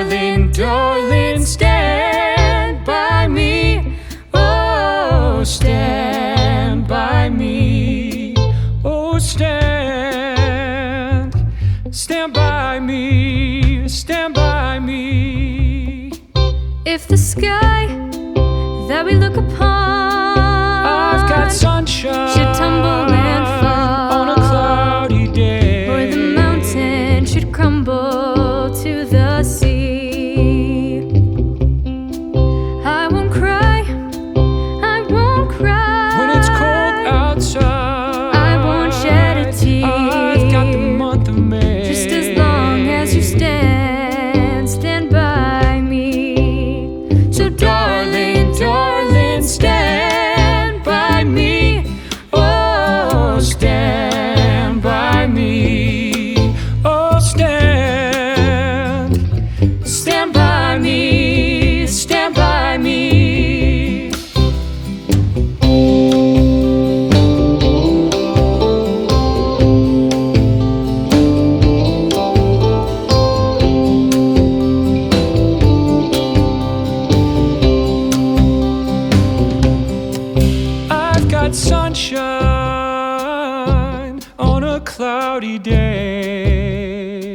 darling, darling, stand by me. Oh, stand by me. Oh, stand. Stand by me. Stand by me. If the sky that we look upon cloudy day.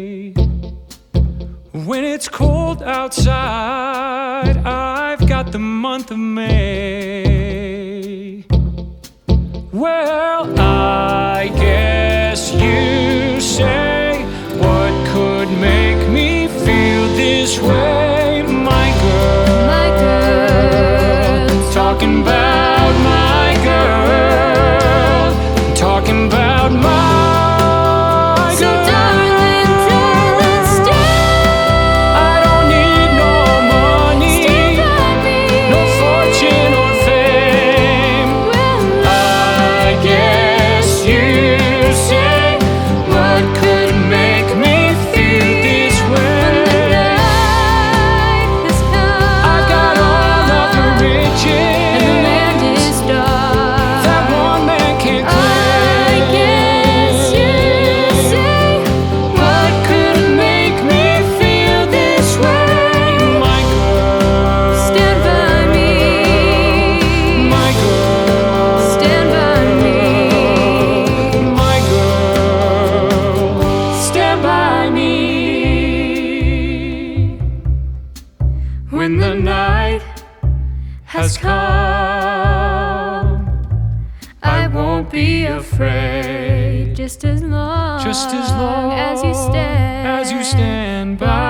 When it's cold outside, I've got the month of May. Well, I guess you say what could make me feel this way, my girl. My girl. Talking about be afraid. Just as long, Just as long as you stand, as you stand by